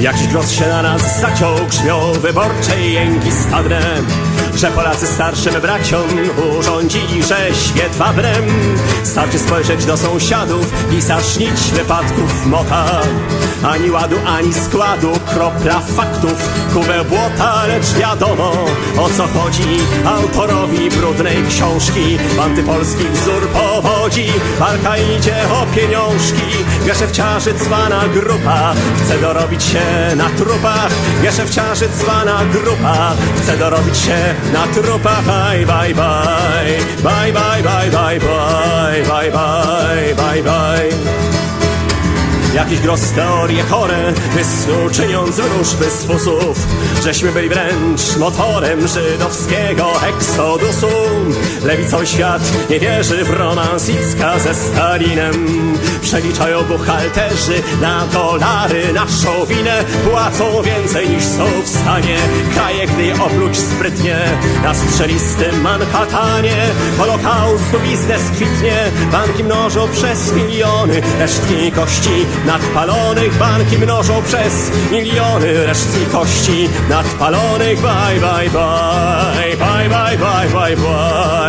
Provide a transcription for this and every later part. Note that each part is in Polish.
Jakiś głos się na nas zaciął, grzmią wyborcze jęki stadne Że Polacy starszym braciom urządzili, że świat wabrem. Starczy spojrzeć do sąsiadów i zasznić wypadków mota Ani ładu, ani składu, kropla faktów, kubę błota Lecz wiadomo o co chodzi. Autorowi brudnej książki Antypolski wzór powodzi, walka idzie o pieniążki. Geszefciarzy cwana grupa chce dorobić się na trupach. Geszefciarzy cwana grupa chce dorobić się na trupach Bye, bye, bye, bye, bye, bye, bye, bye, bye, bye, bye, bye Jakiś gros teorie chore Wysnu czyniąc wróżby z fusów. Żeśmy byli wręcz motorem żydowskiego eksodusu Lewicą świat nie wierzy w romans Icka ze Stalinem. Przeliczają buchalterzy na dolary Naszą winę płacą więcej niż są w stanie. Kraje, gdy opluć sprytnie Na strzelistym Manhattanie. Holokaustu biznes kwitnie Banki mnożą przez miliony Resztki kości nadpalonych. Banki mnożą przez miliony Resztki kości nadpalonych. Bye, bye, bye Bye, bye, bye, bye, bye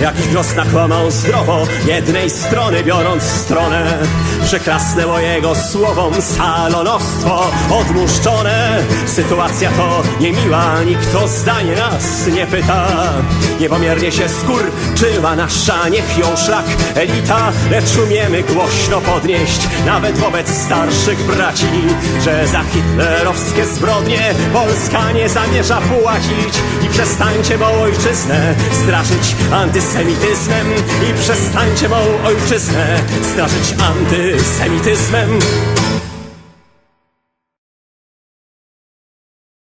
Jakiś głos nakłamał zdrowo jednej strony biorąc stronę. Przekrasnęło jego słowom salonostwo odmuszczone. Sytuacja to niemiła, nikt o zdanie nas nie pyta. Niepomiernie się skurczyła nasza, niech ją szlak elita Lecz umiemy głośno podnieść, nawet wobec starszych braci Że za hitlerowskie zbrodnie Polska nie zamierza płacić. I przestańcie mą ojczyznę straszyć antysemityzmem antysemityzmem i przestańcie mą ojczyznę straszyć antysemityzmem.